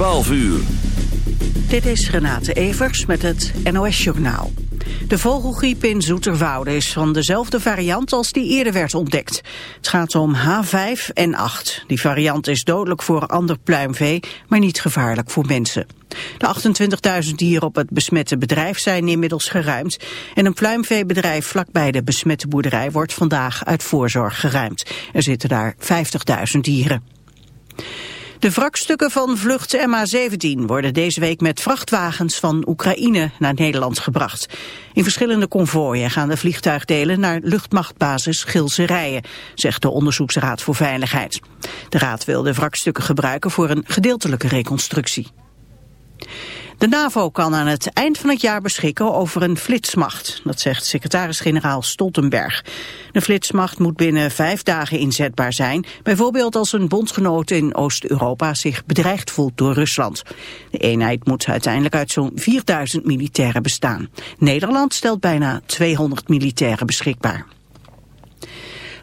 12 uur. Dit is Renate Evers met het NOS Journaal. De vogelgriep in Zoeterwoude is van dezelfde variant als die eerder werd ontdekt. Het gaat om H5N8. Die variant is dodelijk voor ander pluimvee, maar niet gevaarlijk voor mensen. De 28.000 dieren op het besmette bedrijf zijn inmiddels geruimd. En een pluimveebedrijf vlakbij de besmette boerderij wordt vandaag uit voorzorg geruimd. Er zitten daar 50.000 dieren. De wrakstukken van vlucht MH17 worden deze week met vrachtwagens van Oekraïne naar Nederland gebracht. In verschillende konvooien gaan de vliegtuigdelen naar luchtmachtbasis Gilserijen, zegt de Onderzoeksraad voor Veiligheid. De raad wil de wrakstukken gebruiken voor een gedeeltelijke reconstructie. De NAVO kan aan het eind van het jaar beschikken over een flitsmacht. Dat zegt secretaris-generaal Stoltenberg. De flitsmacht moet binnen vijf dagen inzetbaar zijn. Bijvoorbeeld als een bondgenoot in Oost-Europa zich bedreigd voelt door Rusland. De eenheid moet uiteindelijk uit zo'n 4000 militairen bestaan. Nederland stelt bijna 200 militairen beschikbaar.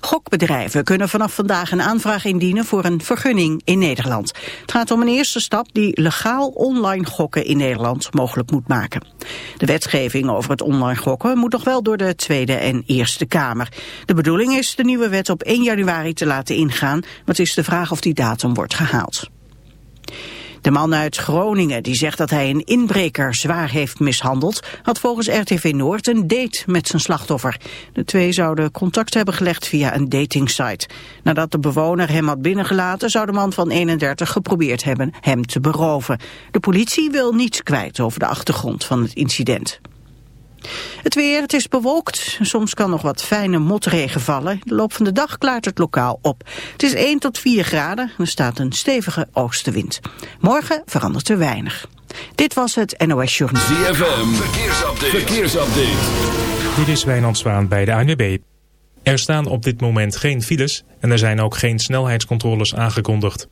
Gokbedrijven kunnen vanaf vandaag een aanvraag indienen voor een vergunning in Nederland. Het gaat om een eerste stap die legaal online gokken in Nederland mogelijk moet maken. De wetgeving over het online gokken moet nog wel door de Tweede en Eerste Kamer. De bedoeling is de nieuwe wet op 1 januari te laten ingaan, maar het is de vraag of die datum wordt gehaald. De man uit Groningen, die zegt dat hij een inbreker zwaar heeft mishandeld, had volgens RTV Noord een date met zijn slachtoffer. De twee zouden contact hebben gelegd via een datingsite. Nadat de bewoner hem had binnengelaten, zou de man van 31 geprobeerd hebben hem te beroven. De politie wil niets kwijt over de achtergrond van het incident. Het weer, het is bewolkt. Soms kan nog wat fijne motregen vallen. De loop van de dag klaart het lokaal op. Het is 1 tot 4 graden en er staat een stevige oostenwind. Morgen verandert er weinig. Dit was het NOS Journal. ZFM, verkeersupdate. verkeersupdate. Dit is Wijnand Zwaan bij de ANWB. Er staan op dit moment geen files en er zijn ook geen snelheidscontroles aangekondigd.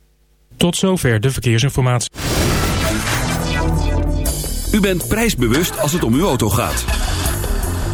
Tot zover de verkeersinformatie. U bent prijsbewust als het om uw auto gaat.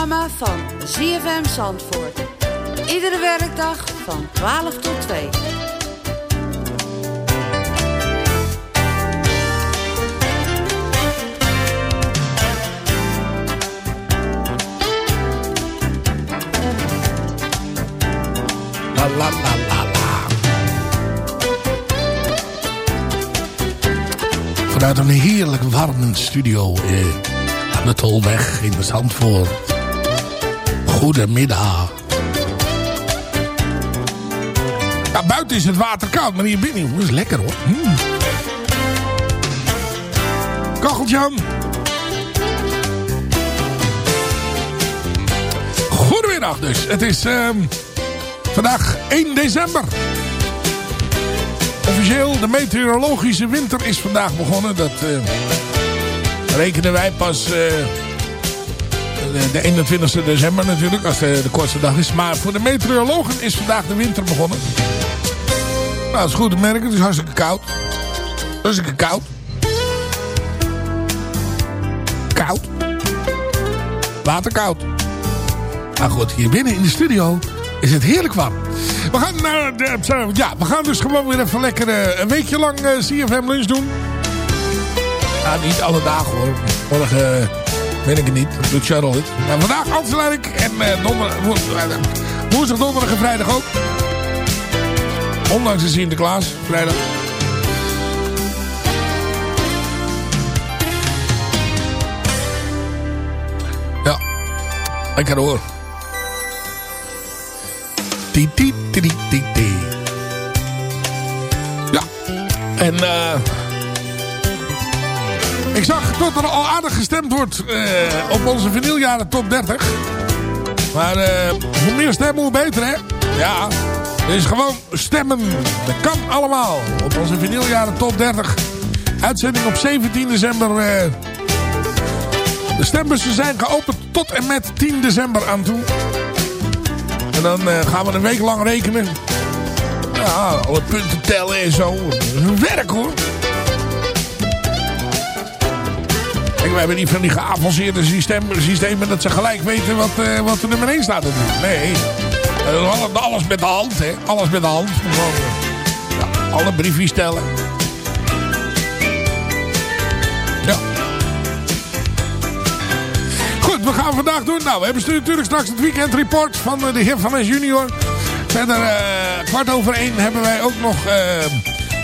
Lunchprogramma van ZFM Zandvoort. Iedere werkdag van 12 tot 2. la la la la. Vanuit een heerlijk warme studio eh, aan de Tolweg in Zandvoort. Goedemiddag. Ja, buiten is het water koud, maar hier binnen is lekker hoor. Mm. Goedemiddag dus. Het is ehm, vandaag 1 december. Officieel, de meteorologische winter is vandaag begonnen. Dat eh, rekenen wij pas eh, de, de 21 december natuurlijk, als de, de kortste dag is. Maar voor de meteorologen is vandaag de winter begonnen. Nou, dat is goed te merken. Het is hartstikke koud. Hartstikke koud. Koud. Waterkoud. Maar goed, hier binnen in de studio is het heerlijk warm. We gaan, naar de, ja, we gaan dus gewoon weer even lekker eh, een weekje lang eh, CFM lunch doen. Ja, niet alle dagen hoor. Morgen ben ik er niet. Dat doet Charlotte het. Maar vandaag Ansel ik. En uh, woensdag, donderdag en vrijdag ook. Ondanks de Sinterklaas, vrijdag. Ja, lekker hoor. Tie, tie. Ja, en uh, ik zag dat er al aardig gestemd wordt uh, op onze vinyljaren top 30. Maar uh, hoe meer stemmen, hoe beter hè. Ja, dus gewoon stemmen. Dat kan allemaal. Op onze vinyljaren top 30. Uitzending op 17 december. Uh, de stembussen zijn geopend tot en met 10 december aan toe. En dan gaan we een week lang rekenen. Ja, alle punten tellen en zo. Werk hoor. We hebben niet van die geavanceerde systemen, systemen dat ze gelijk weten wat, uh, wat er nummer 1 staat. Nee. Uh, alles met de hand, hè. Alles met de hand. Ja, alle briefjes tellen. Ja. Goed, we gaan vandaag doen. Nou, we hebben natuurlijk straks het weekend report van de heer Van S junior. Verder, kwart over één hebben wij ook nog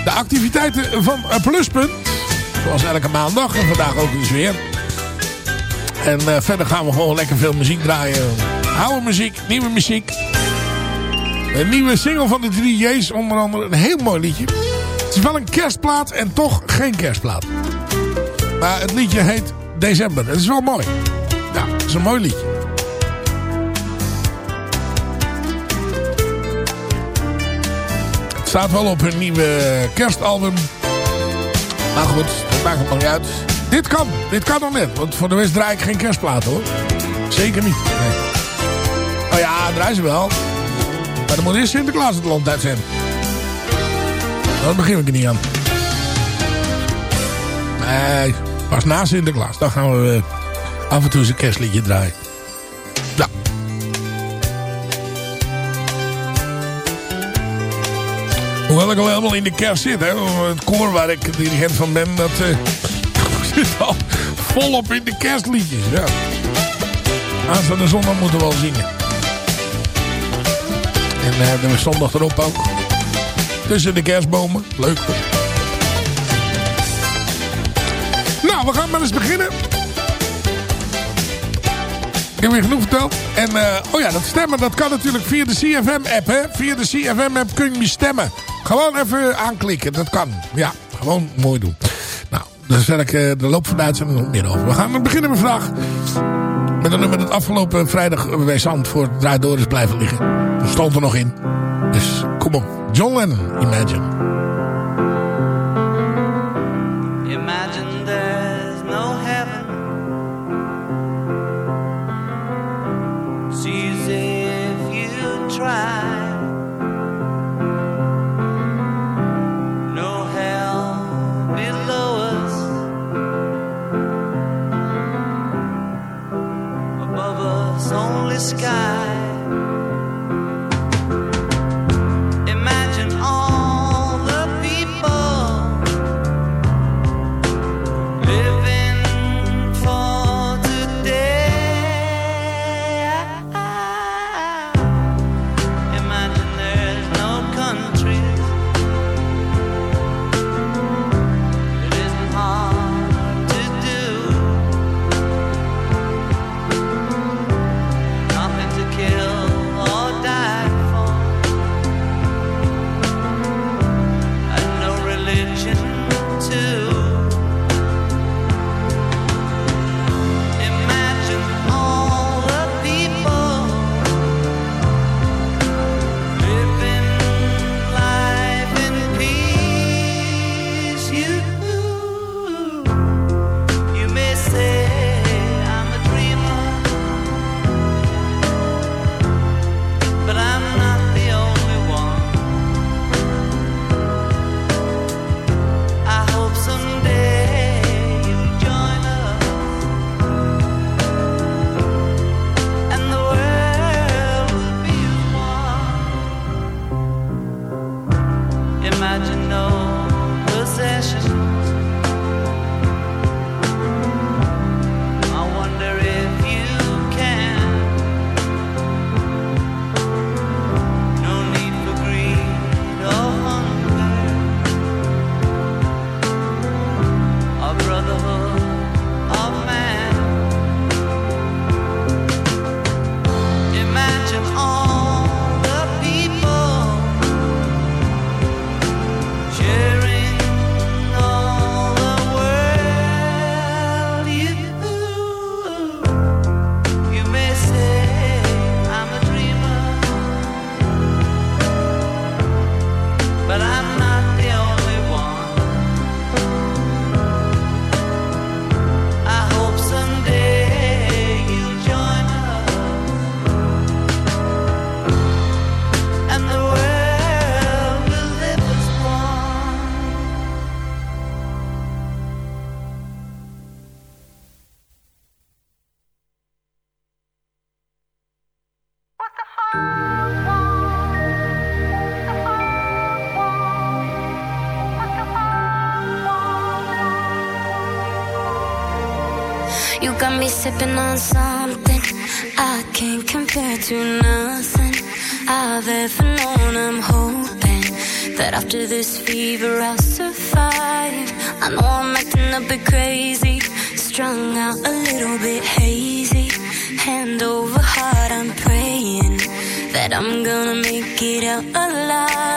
de activiteiten van Pluspunt. Zoals elke maandag. En vandaag ook dus weer. En uh, verder gaan we gewoon lekker veel muziek draaien. Oude muziek, nieuwe muziek. Een nieuwe single van de 3J's, onder andere een heel mooi liedje. Het is wel een kerstplaat en toch geen kerstplaat. Maar het liedje heet December. Het is wel mooi. Ja, het is een mooi liedje. Het staat wel op hun nieuwe kerstalbum. Maar goed, maakt het nog niet uit. Dit kan, dit kan nog net. Want voor de rest draai ik geen kerstplaat hoor. Zeker niet. Nee. Oh ja, draai ze wel. Maar dan moet eerst Sinterklaas het land uitzenden. Dan begin ik er niet aan. Nee, pas na Sinterklaas. Dan gaan we uh, af en toe eens een kerstliedje draaien. Hoewel ik al helemaal in de kerst zit. Hè. Het koor waar ik dirigent van ben. Dat uh, zit al volop in de kerstliedjes. Ja. Aanstaande zondag moeten we wel zingen. En uh, de zondag erop ook. Tussen de kerstbomen. Leuk. Nou, we gaan maar eens beginnen. Ik heb weer genoeg verteld. En, uh, oh ja, dat stemmen, dat kan natuurlijk via de CFM-app, hè. Via de CFM-app kun je stemmen. Gewoon even aanklikken, dat kan. Ja, gewoon mooi doen. Nou, daar zal ik uh, de loop van de uitzending nog meer over. We gaan beginnen met vraag. Met een nummer dat afgelopen vrijdag bij Zandvoort draait door is blijven liggen. Dat stond er nog in. Dus kom op. John Lennon, Imagine. Imagine something I can't compare to nothing I've ever known. I'm hoping that after this fever I'll survive. I know I'm acting a bit crazy, strung out a little bit hazy. Hand over heart, I'm praying that I'm gonna make it out alive.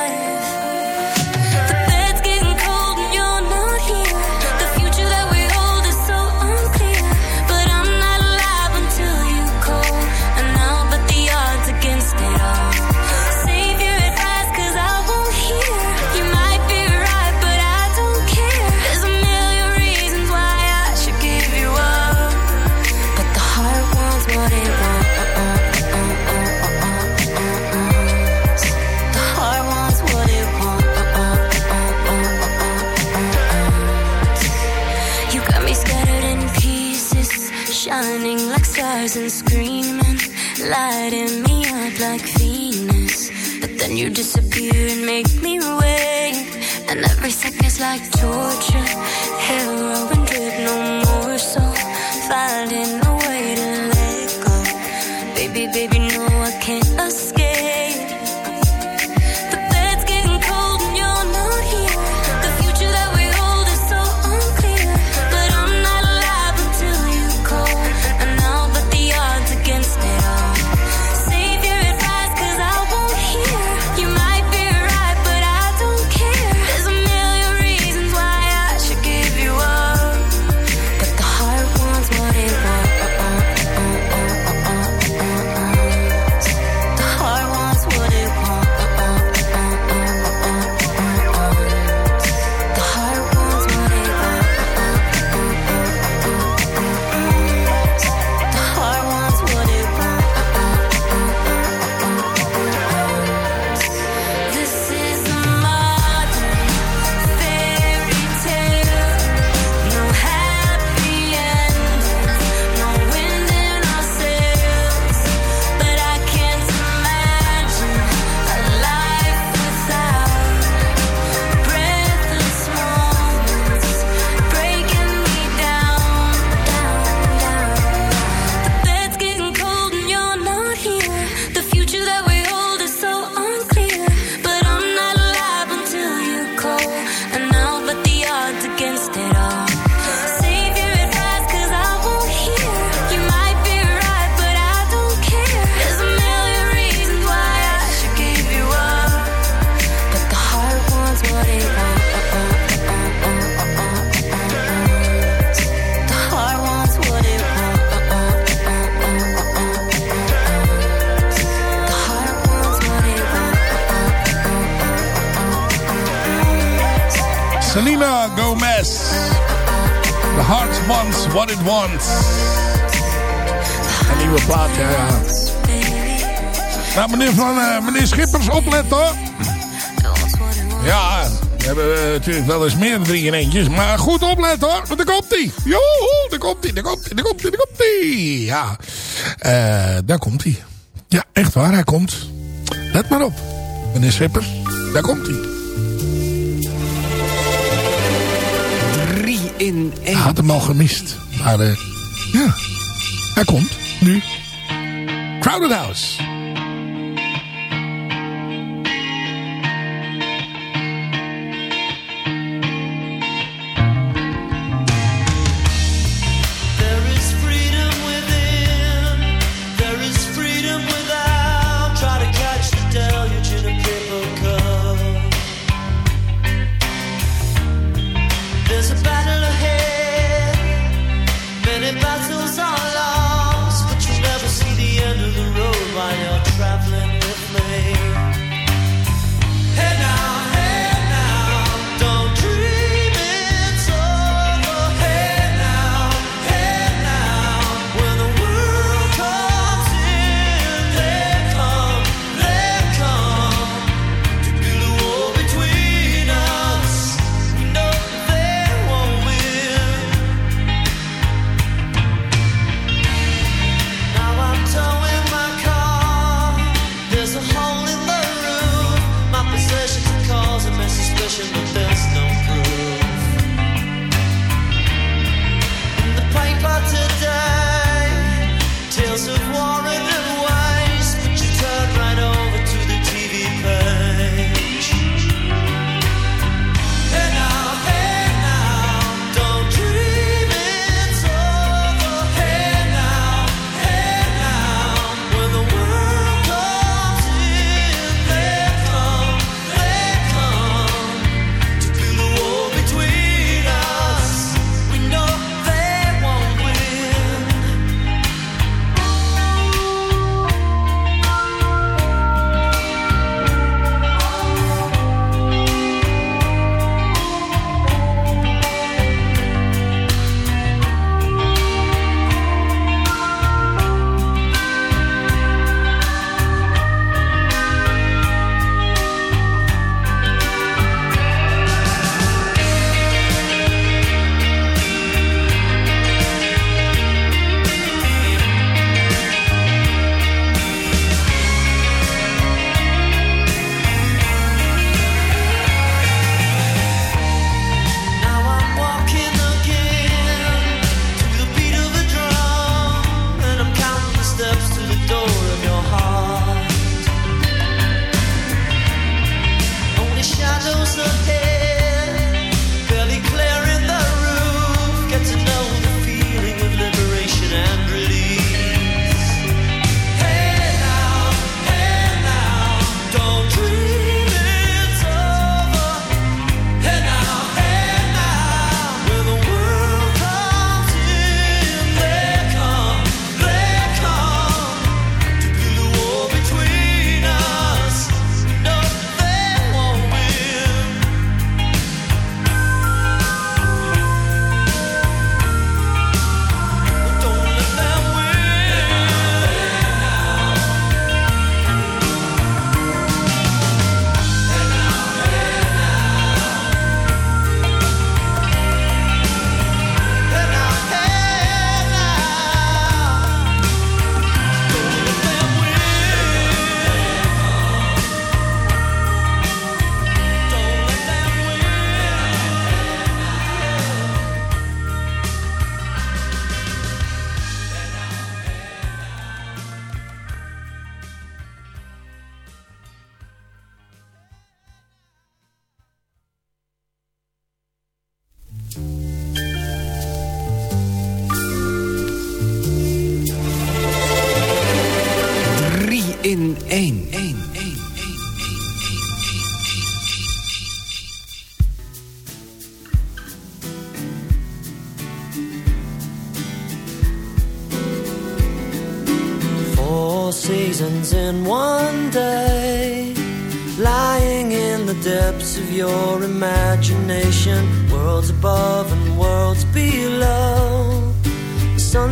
and screaming, lighting me up like Venus. But then you disappear and make me wait, and every second's like torture. Heroin drip, no more so, finding a way to let go. Baby, baby, no. Wants What It Wants. Een nieuwe plaatje. Nou, meneer, van, eh, meneer Schippers, oplet hoor. Ja, we hebben eh, natuurlijk wel eens meer drie in eentjes. Maar goed oplet hoor, want daar komt hij. Jo, daar komt hij, daar komt hij, daar komt hij, daar komt hij. Ja, eh, daar komt hij. Ja, echt waar, hij komt. Let maar op, meneer Schippers, daar komt hij. in. Had hem al gemist. Maar eh, ja, hij komt nu. Crowded House.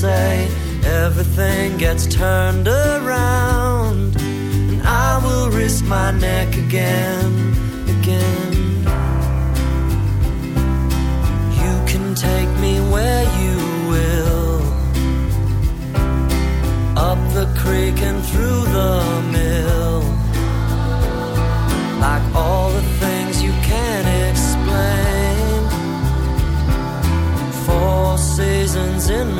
say everything gets turned around, and I will risk my neck again, again. You can take me where you will, up the creek and through the mill, like all the things you can explain. Four seasons in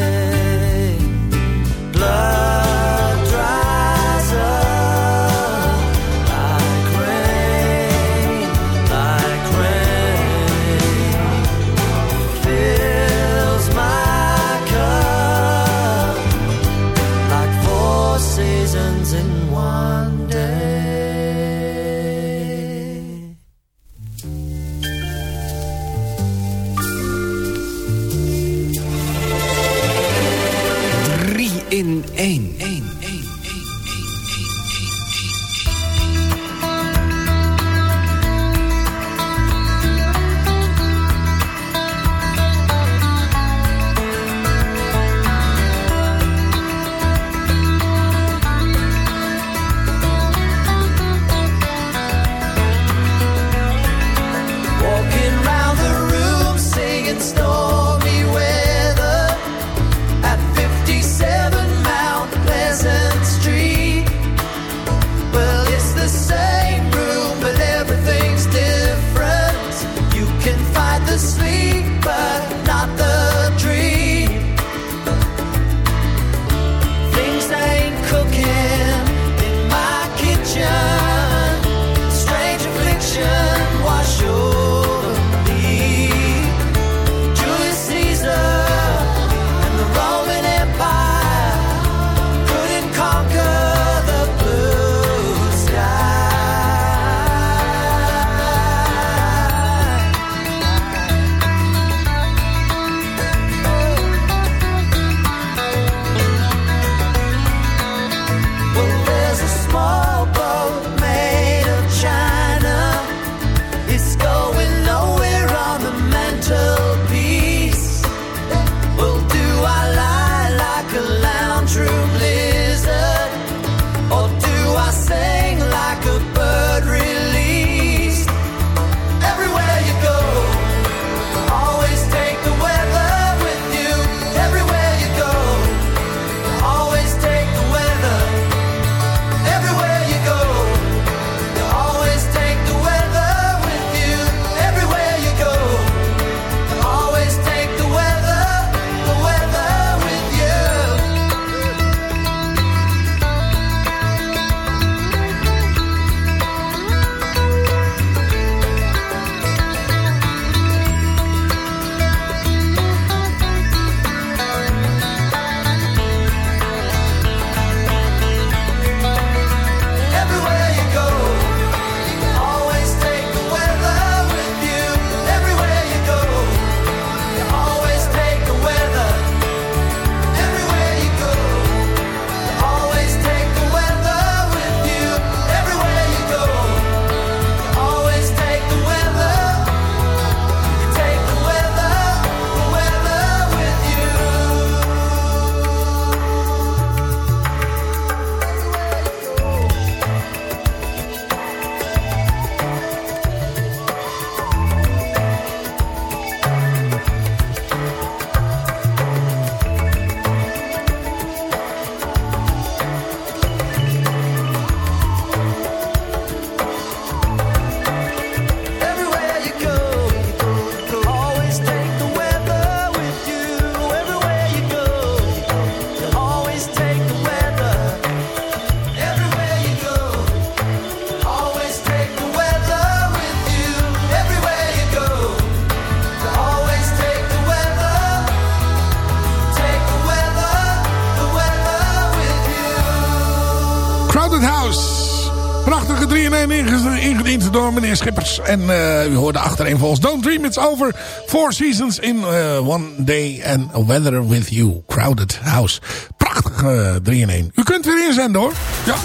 ingediend door meneer Schippers. En uh, u hoorde volgens Don't Dream It's Over. Four Seasons in eh, One Day and a Weather With You. Crowded House. Prachtig eh, 3 in 1. U kunt weer inzenden hoor. Ja.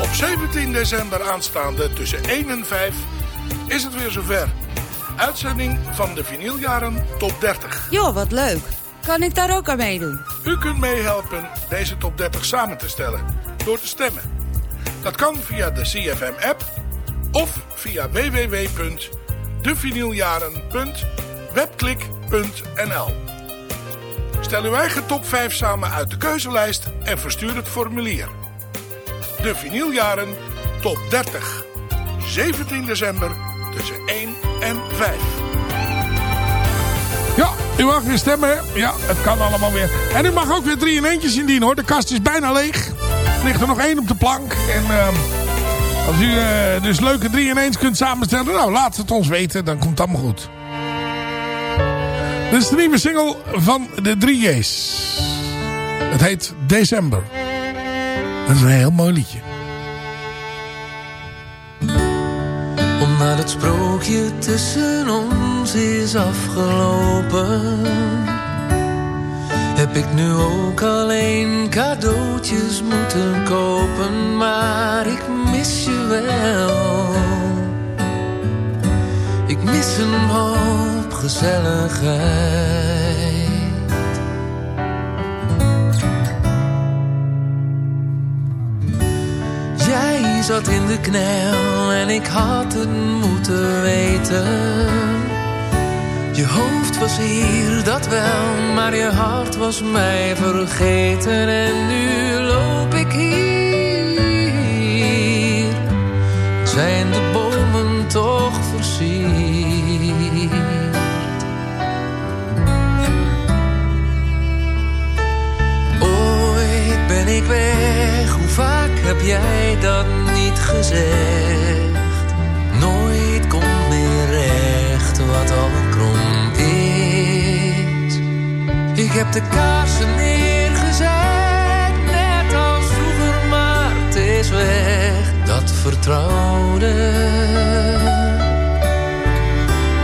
Op 17 december aanstaande tussen 1 en 5 is het weer zover uitzending van de vinyljaren top 30. Jo, wat leuk. Kan ik daar ook aan meedoen? U kunt meehelpen deze top 30 samen te stellen door te stemmen. Dat kan via de CFM-app of via www.devinyljaren.webklik.nl Stel uw eigen top 5 samen uit de keuzelijst en verstuur het formulier. De Vinyljaren Top 30. 17 december tussen 1 en 5. Ja, u mag weer stemmen. Ja, het kan allemaal weer. En u mag ook weer drie in eentjes indienen hoor. De kast is bijna leeg. Er ligt er nog één op de plank. En ehm, als u eh, dus leuke drie in eens kunt samenstellen. Nou, laat het ons weten. Dan komt het allemaal goed. Dit is de nieuwe single van de 3J's. Het heet December. Dat is een heel mooi liedje. Omdat het sprookje tussen ons is afgelopen. Heb ik nu ook alleen cadeautjes moeten kopen? Maar ik mis je wel. Ik mis een hoop gezelligheid Zat in de knel en ik had het moeten weten. Je hoofd was hier, dat wel, maar je hart was mij vergeten. En nu loop ik hier, zijn de bomen toch versierd. Ooit ben ik weg, hoe vaak heb jij dat gezegd? Nooit komt meer recht wat al krom is. Ik heb de kaarsen neergezet, net als vroeger, maar het is weg. Dat vertrouwde.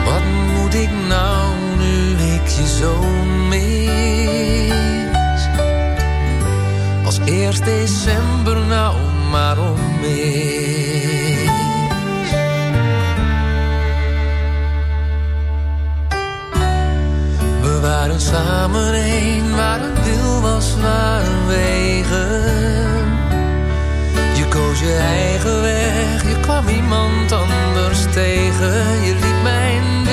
Wat moet ik nou zo mis? Als eerst december nou maar om. We waren samen één, waar een wil was, waren wegen. Je koos je eigen weg, je kwam iemand anders tegen. Je liep mijn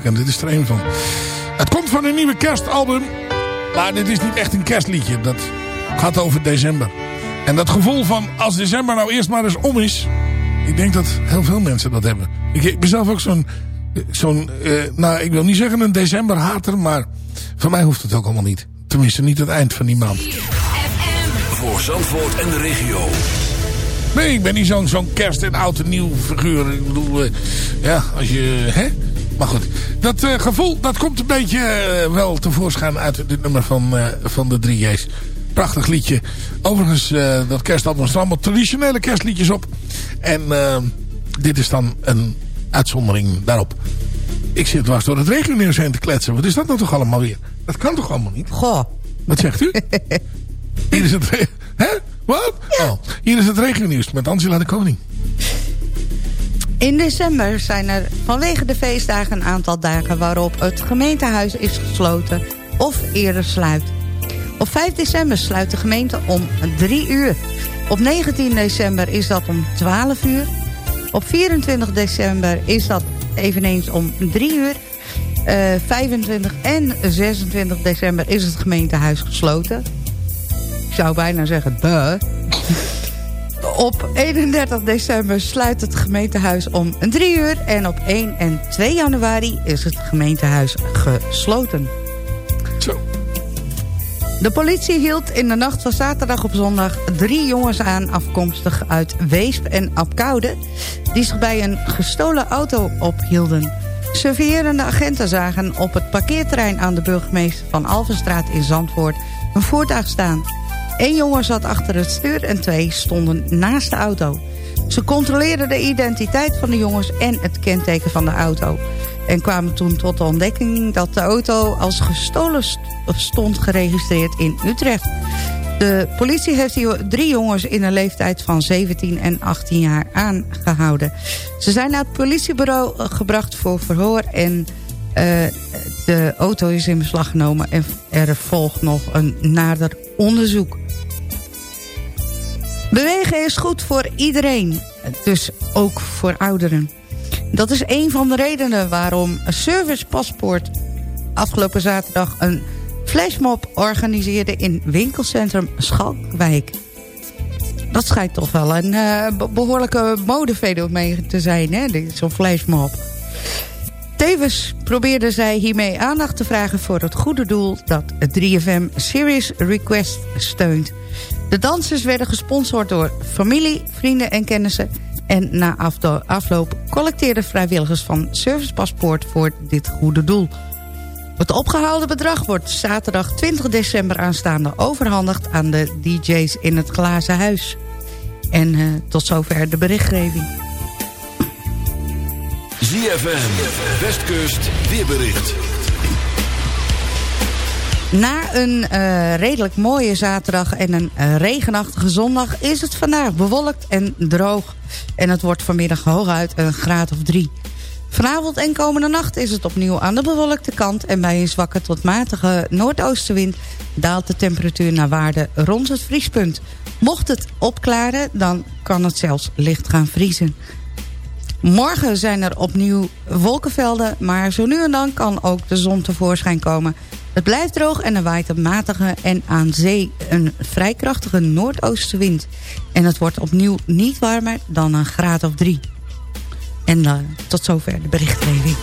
maken. En dit is er een van. Het komt van een nieuwe kerstalbum. Maar dit is niet echt een kerstliedje. Dat gaat over december. En dat gevoel van als december nou eerst maar eens om is. Ik denk dat heel veel mensen dat hebben. Ik, ik ben zelf ook zo'n... zo'n eh, nou, ik wil niet zeggen een decemberhater. Maar voor mij hoeft het ook allemaal niet. Tenminste niet het eind van die maand. Voor Zandvoort en de regio. Nee, ik ben niet zo'n zo'n kerst- en oud en nieuw figuur. Ik bedoel, eh, ja, als je... Hè? Maar goed, dat eh, gevoel dat komt een beetje eh, wel tevoorschijn uit dit nummer van, eh, van de 3J's. Prachtig liedje. Overigens, dat kerstalbum staan allemaal traditionele kerstliedjes op. En dit is dan een uitzondering daarop. Ik zit dwars door het regionieuws heen te kletsen. Wat is dat nou toch allemaal weer? Dat kan toch allemaal niet? Goh. Wat zegt u? Hier is het... Hè? Wat? Oh, hier is het regionieuws met Angela de Koning. In december zijn er vanwege de feestdagen een aantal dagen waarop het gemeentehuis is gesloten of eerder sluit. Op 5 december sluit de gemeente om 3 uur. Op 19 december is dat om 12 uur. Op 24 december is dat eveneens om 3 uur. Eh 25 en 26 december is het gemeentehuis gesloten. Ik zou bijna zeggen, duh. Op 31 december sluit het gemeentehuis om 3 uur. En op 1 en 2 januari is het gemeentehuis gesloten. Zo. De politie hield in de nacht van zaterdag op zondag drie jongens aan... afkomstig uit Weesp en Apkoude... die zich bij een gestolen auto ophielden. Surveillerende agenten zagen op het parkeerterrein aan de burgemeester van Alvenstraat in Zandvoort... een voertuig staan. Eén jongen zat achter het stuur en twee stonden naast de auto. Ze controleerden de identiteit van de jongens en het kenteken van de auto. En kwamen toen tot de ontdekking dat de auto als gestolen st- stond geregistreerd in Utrecht. De politie heeft drie jongens in een leeftijd van 17 en 18 jaar aangehouden. Ze zijn naar het politiebureau eh, gebracht voor verhoor en eh, de auto is in beslag genomen en er volgt nog een nader onderzoek. Bewegen is goed voor iedereen, dus ook voor ouderen. Dat is een van de redenen waarom Service Paspoort afgelopen zaterdag een flashmob organiseerde in winkelcentrum Schalkwijk. Dat schijnt toch wel een eh, be- behoorlijke modefenomeen te zijn, hè? zo'n flashmob. Tevens probeerden zij hiermee aandacht te vragen voor het goede doel... dat het 3FM Serious Request steunt. De dansers werden gesponsord door familie, vrienden en kennissen... en na afloop collecteerden vrijwilligers van Service Paspoort voor dit goede doel. Het opgehaalde bedrag wordt zaterdag 20 december aanstaande overhandigd... aan de DJ's in het Glazen Huis. En eh, tot zover de berichtgeving. ZFM, Westkust, weerbericht. Na een eh, redelijk mooie zaterdag en een eh, regenachtige zondag... is het vandaag bewolkt en droog. En het wordt vanmiddag hooguit een graad of drie. Vanavond en komende nacht is het opnieuw aan de bewolkte kant... en bij een zwakke tot matige noordoostenwind... daalt de temperatuur naar waarde rond het vriespunt. Mocht het opklaren, dan kan het zelfs licht gaan vriezen. Morgen zijn er opnieuw wolkenvelden, maar zo nu en dan kan ook de zon tevoorschijn komen. Het blijft droog en er waait een matige en aan zee een vrij krachtige noordoostenwind. En het wordt opnieuw niet warmer dan een graad of drie. En eh, tot zover de berichtgeving.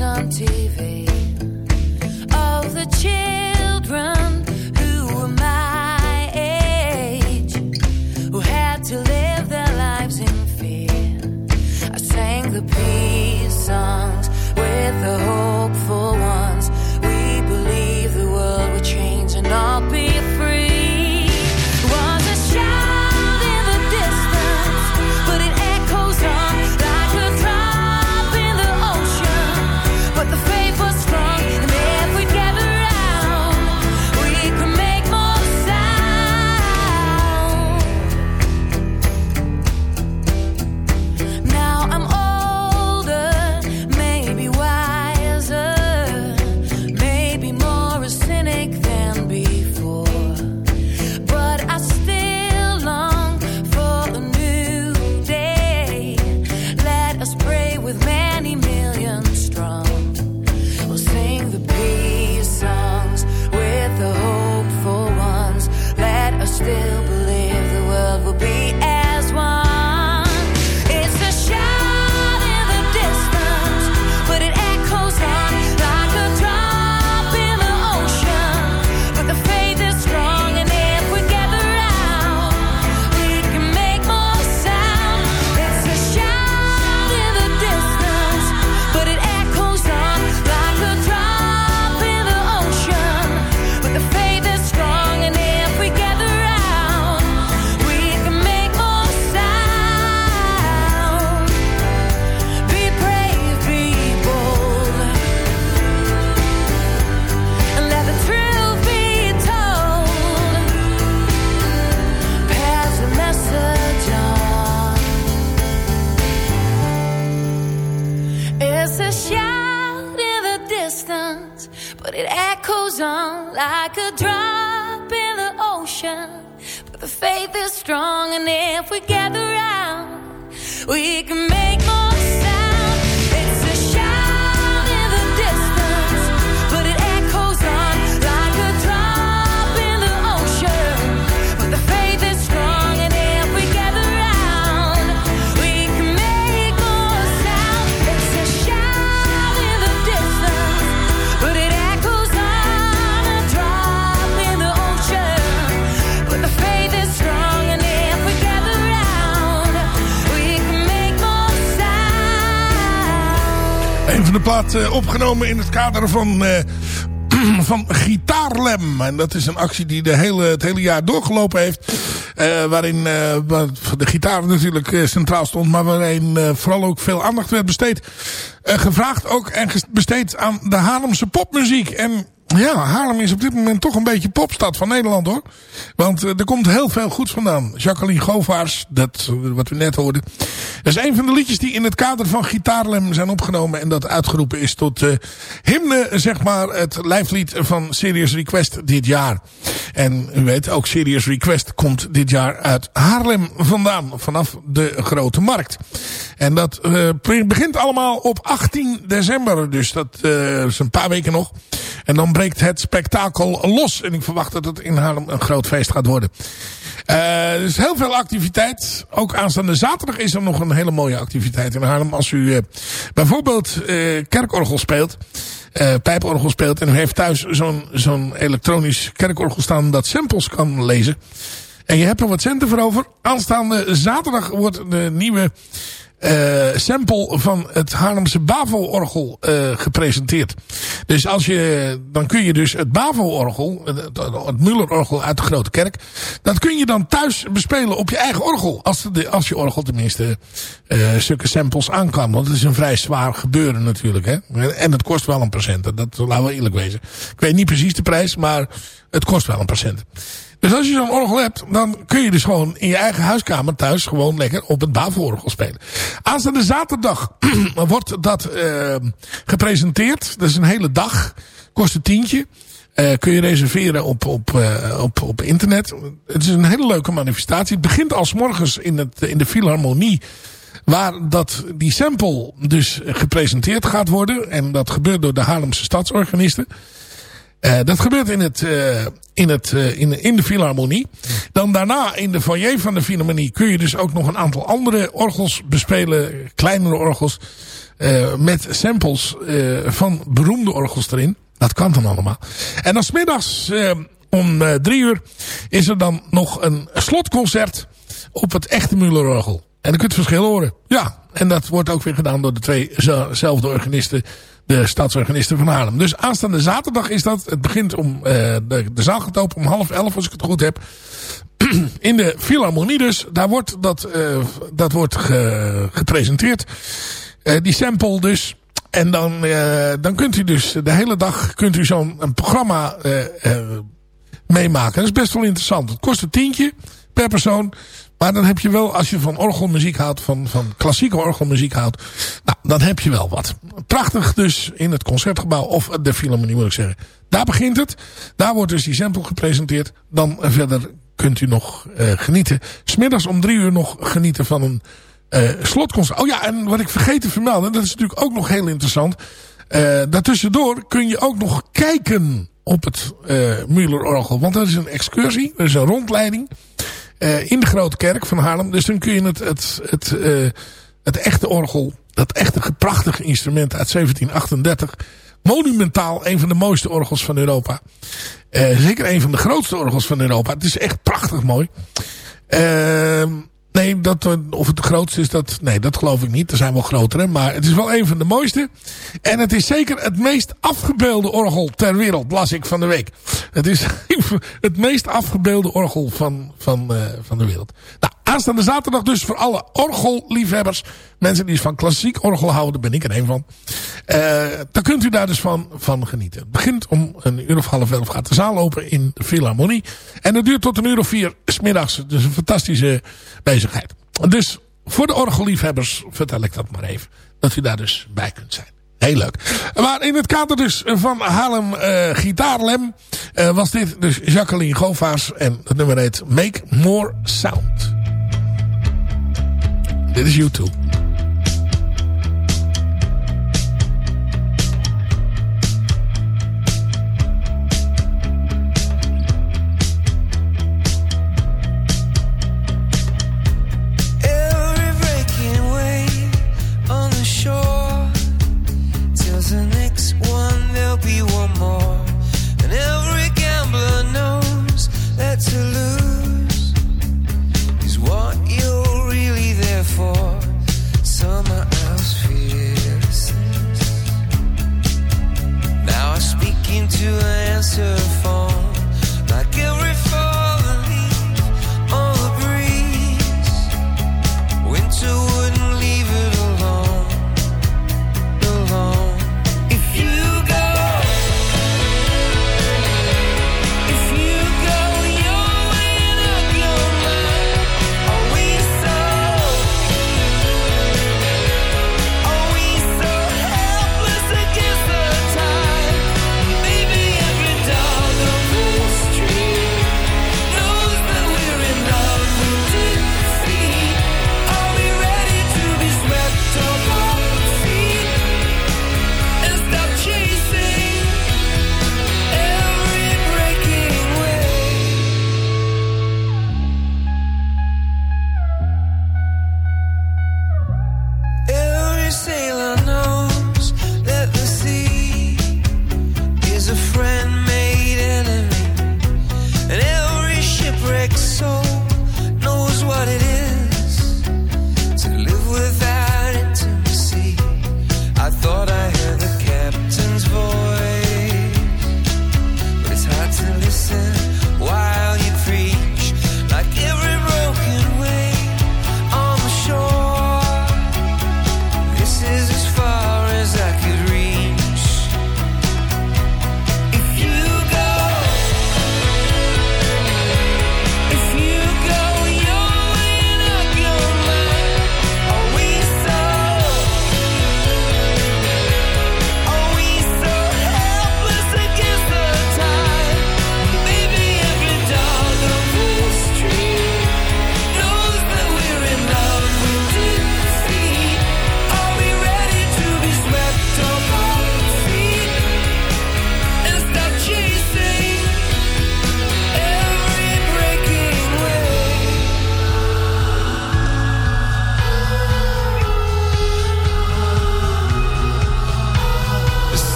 On TV and if we gather round, we can make more de platen opgenomen in het kader van, eh, van Gitaarlem. En dat is een actie die de hele, het hele jaar doorgelopen heeft. Eh, waarin eh, waar de gitaar natuurlijk eh, centraal stond. Maar waarin eh, vooral ook veel aandacht werd besteed. Eh, gevraagd ook en besteed aan de Haarlemse popmuziek. En ja, Haarlem is op dit moment toch een beetje popstad van Nederland hoor. Want eh, er komt heel veel goeds vandaan. Jacqueline Govaars, dat, eh, wat we net hoorden. Dat is een van de liedjes die in het kader van Gitaarlem zijn opgenomen. En dat uitgeroepen is tot eh hymne, zeg maar, het lijflied van Serious Request dit jaar. En u weet, ook Serious Request komt dit jaar uit Haarlem vandaan. Vanaf de Grote Markt. En dat begint allemaal op 18 december. Dus dat is een paar weken nog. En dan breekt het spektakel los. En ik verwacht dat het in Haarlem een groot feest gaat worden. Eh, er is heel veel activiteit. Ook aanstaande zaterdag is er nog een hele mooie activiteit in Haarlem. Als u eh, bijvoorbeeld eh, kerkorgel speelt. pijporgel speelt. En u heeft thuis zo'n zo'n elektronisch kerkorgel staan dat samples kan lezen. En je hebt er wat centen voor over. Aanstaande zaterdag wordt de nieuwe eh, sample van het Haarlemse Bavo-orgel eh, gepresenteerd. Dus als je, dan kun je dus het Bavo-orgel, het, het, Muller-orgel uit de Grote Kerk, dat kun je dan thuis bespelen op je eigen orgel. Als, als je orgel tenminste eh stukken samples aan kan. Want het is een vrij zwaar gebeuren natuurlijk. Hè? En het kost wel een procent. Dat laten we eerlijk wezen. Ik weet niet precies de prijs, maar het kost wel een procent. Dus als je zo'n orgel hebt, dan kun je dus gewoon in je eigen huiskamer thuis gewoon lekker op het Bavo-orgel spelen. Aanstaande zaterdag wordt dat eh, gepresenteerd. Dat is een hele dag. Kost een tientje. Eh, kun je reserveren op, op, eh, op, op internet. Het is een hele leuke manifestatie. Het begint als morgens in, het, in de Philharmonie. Waar dat, die sample dus gepresenteerd gaat worden. En dat gebeurt door de Haarlemse stadsorganisten. Eh, dat gebeurt in, het, eh, in, het, eh, in, in de Philharmonie. Dan daarna in de foyer van de Philharmonie kun je dus ook nog een aantal andere orgels bespelen. Kleinere orgels. met samples van beroemde orgels erin. Dat kan dan allemaal. En dan smiddags om drie uur is er dan nog een slotconcert op het echte Muller-orgel. En dan kunt het verschil horen. Ja, en dat wordt ook weer gedaan door de tweezelfde organisten. De stadsorganisten van Haarlem. Dus aanstaande zaterdag is dat. Het begint om, eh, de, de zaal gaat open om half elf als ik het goed heb. In de Philharmonie dus. Daar wordt dat, eh, dat wordt ge- gepresenteerd. Eh, die sample dus. En dan, dan kunt u dus de hele dag kunt u zo'n programma meemaken. Dat is best wel interessant. Het kost een tientje per persoon. Maar dan heb je wel, als je van orgelmuziek houdt, van, van klassieke orgelmuziek houdt. Nou, dan heb je wel wat. Prachtig dus in het Concertgebouw, of de Philharmonie moet ik zeggen. Daar begint het. Daar wordt dus die sample gepresenteerd. Dan verder kunt u nog eh, genieten. Smiddags om drie uur nog genieten van een eh slotconcert. Oh ja, en wat ik vergeten te vermelden, dat is natuurlijk ook nog heel interessant. Eh daartussendoor kun je ook nog kijken op het eh Müller-orgel. Want dat is een excursie, dat is een rondleiding eh, in de Grote Kerk van Haarlem. Dus dan kun je het, het, het, eh, het echte orgel, dat echte prachtige instrument uit 1738... monumentaal, een van de mooiste orgels van Europa. Eh, zeker een van de grootste orgels van Europa. Het is echt prachtig mooi. Ehm nee, dat, eh, of het de grootste is, dat, nee, dat geloof ik niet. Er zijn wel grotere, maar het is wel een van de mooiste. En het is zeker het meest afgebeelde orgel ter wereld, las ik van de week. Het is het meest afgebeelde orgel van, van, eh, van de wereld. Nou, Aanstaande zaterdag dus voor alle orgelliefhebbers. Mensen die van klassiek orgel houden, ben ik er een van. Uh, dan kunt u daar dus van, van genieten. Het begint om een uur of half elf gaat de zaal open in Philharmonie. En het duurt tot een uur of vier smiddags. Dus een fantastische bezigheid. Dus voor de orgelliefhebbers vertel ik dat maar even. Dat u daar dus bij kunt zijn. Heel leuk. Maar in het kader dus van Harlem uh, eh, Gitaarlem eh, was dit dus Jacqueline Govaars en het nummer heet Make More Sound. Dit is YouTube.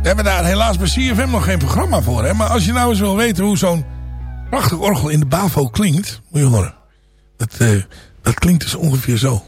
We hebben daar helaas bij CFM nog geen programma voor. Hè? Maar als je nou eens wil weten hoe zo'n prachtig orgel in de BAVO klinkt... Moet je horen. Dat, eh, dat klinkt dus ongeveer zo.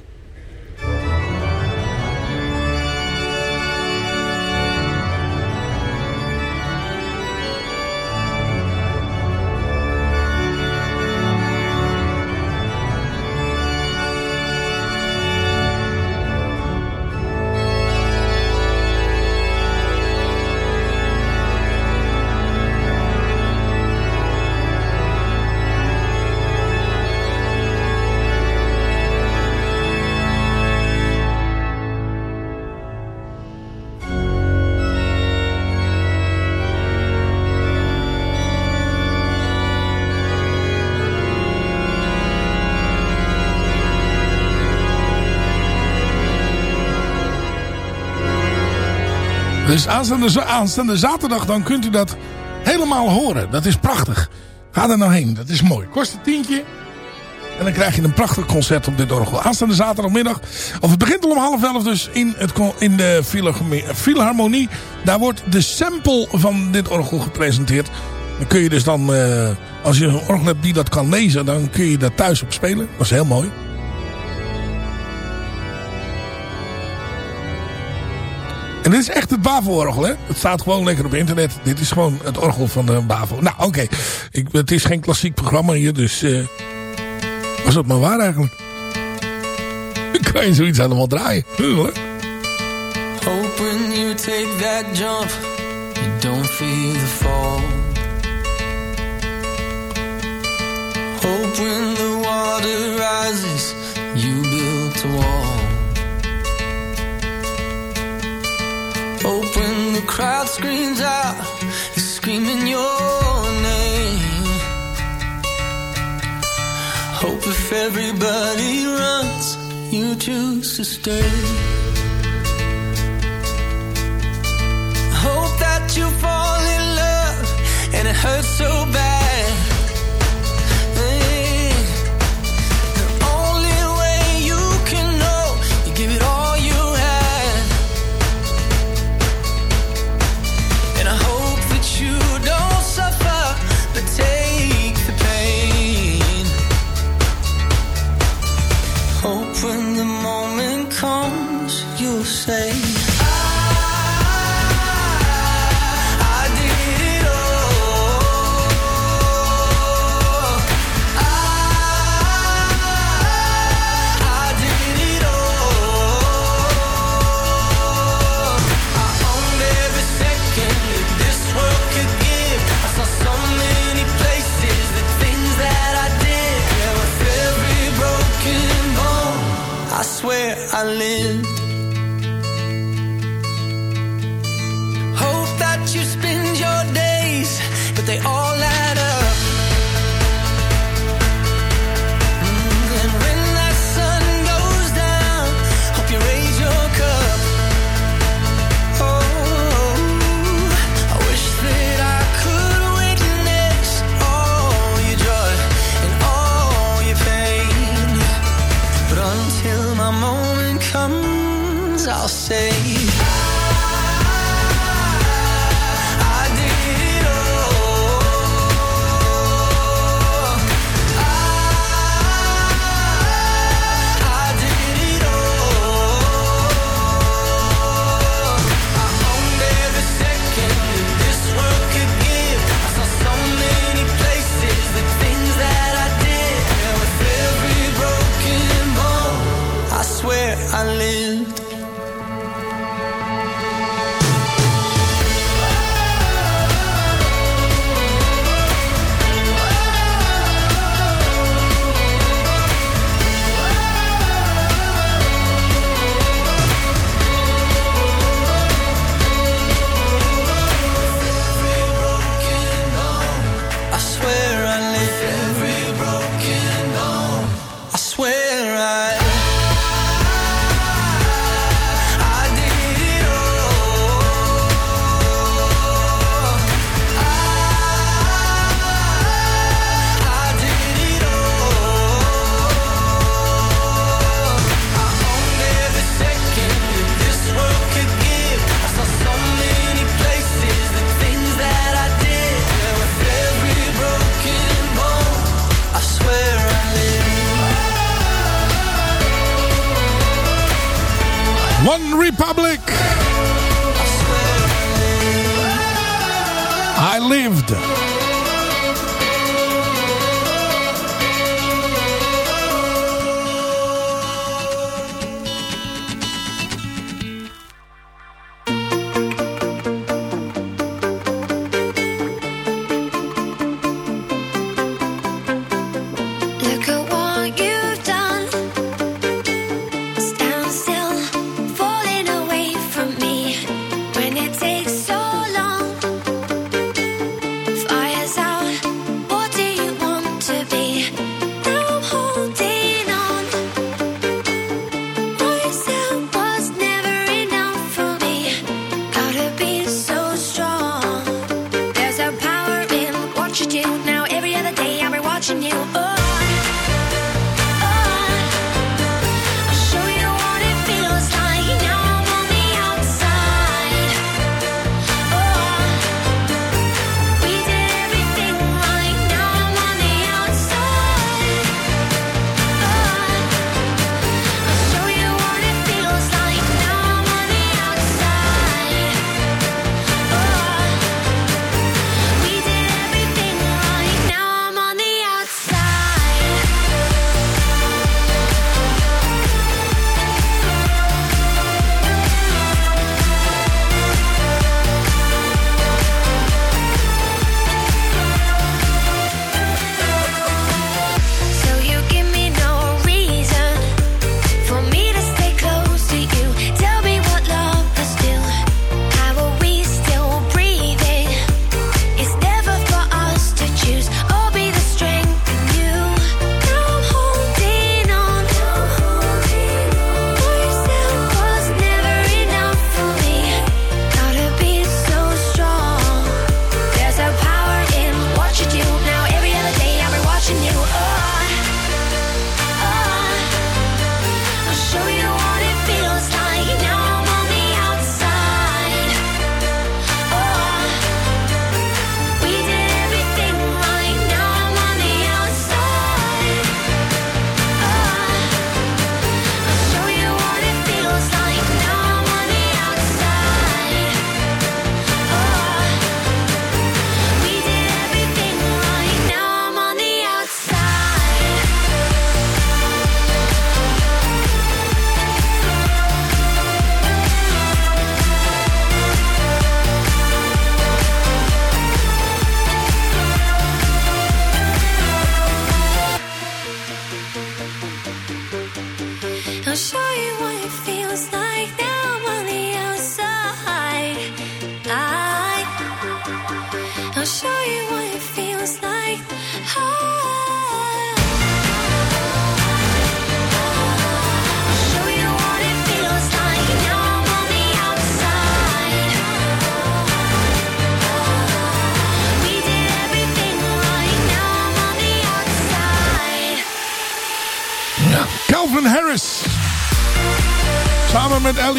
Za- aanstaande zaterdag dan kunt u dat helemaal horen. Dat is prachtig. Ga er nou heen. Dat is mooi. Kost een tientje. En dan krijg je een prachtig concert op dit orgel. Aanstaande zaterdagmiddag. Of het begint al om half elf dus in, het, in de Philharmonie-. Daar wordt de sample van dit orgel gepresenteerd. Dan kun je dus dan, eh, als je een orgel hebt die dat kan lezen, dan kun je daar thuis op spelen. Dat is heel mooi. En dit is echt het BAVO-orgel, hè? Het staat gewoon lekker op internet. Dit is gewoon het orgel van de BAVO. Nou, oké. Ik Het is geen klassiek programma hier, dus... eh, was dat maar waar eigenlijk? Kan je zoiets allemaal draaien. Hope when you take that jump, you don't feel the fall. Hope when the water if everybody runs, you choose to stay. Hope that you fall in love and it hurts so bad.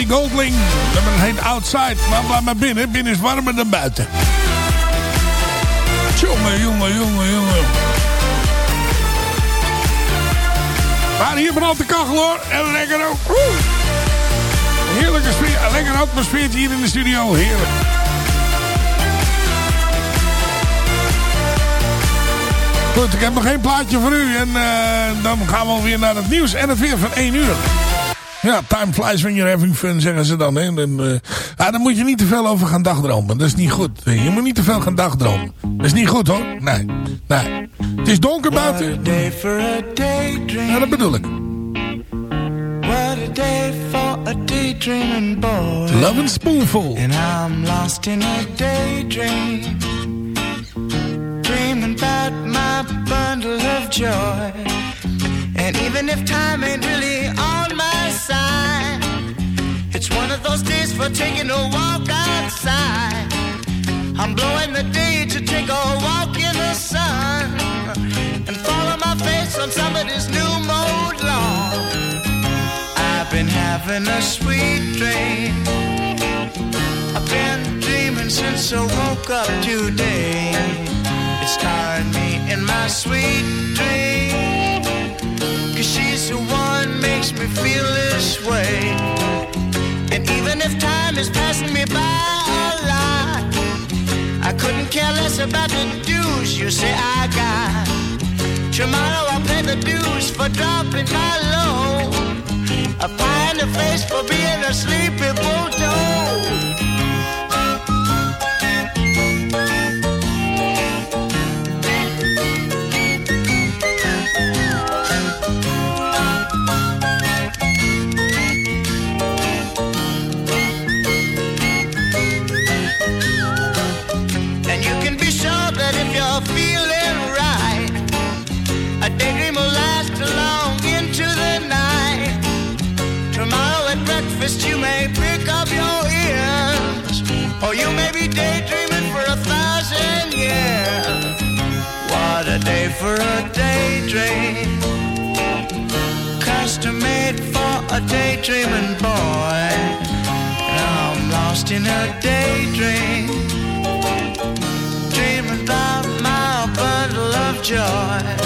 Ellie Goldling. Dat heet Outside. Maar blijf maar binnen. Binnen is warmer dan buiten. Jongen, jongen, jongen, jongen. Maar hier brandt de kachel hoor. En lekker ook. Heerlijke sfeer. Lekker atmosfeertje hier in de studio. Heerlijk. Goed, ik heb nog één plaatje voor u. En eh, dan gaan we alweer naar het nieuws. En het weer van 1 uur. Ja, time flies when you're having fun, zeggen ze dan. Hè. Dan, eh, ah, dan moet je niet te veel over gaan dagdromen. Dat is niet goed. Je moet niet te veel gaan dagdromen. Dat is niet goed hoor. Nee, nee. Het is donker buiten. Ja, dat bedoel ik. What a day for a daydreaming boy. Love and Spoonful. And I'm lost in a daydream. Dreaming about my bundle of joy. And even if time ain't really on my side, it's one of those days for taking a walk outside. I'm blowing the day to take a walk in the sun and follow my face on somebody's new mode lawn. I've been having a sweet dream. I've been dreaming since I woke up today. It's tiring me in my sweet dream. Cause she's the one makes me feel this way. And even if time is passing me by a lot, I couldn't care less about the dues you say I got. Tomorrow I'll pay the dues for dropping my load. A pie in the face for being a sleepy bulldog. For a daydream, custom made for a daydreaming boy. Now I'm lost in a daydream dreaming about my bundle of joy.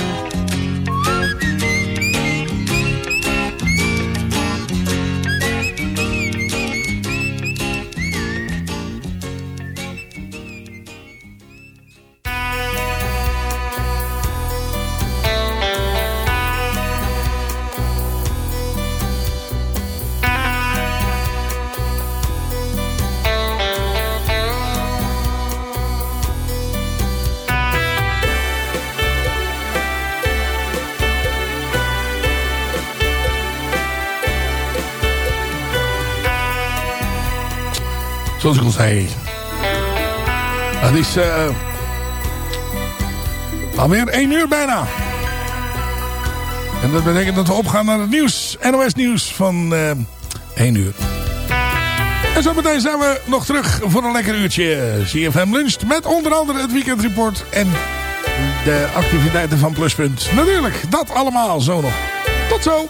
Al zei. Het is eh alweer 1 uur bijna. En dat betekent dat we opgaan naar het nieuws. NOS nieuws van eh 1 uur. En zometeen zijn we nog terug voor een lekker uurtje CFM Lunch. Met onder andere het weekendreport en de activiteiten van Pluspunt. Natuurlijk, dat allemaal zo nog. Tot zo!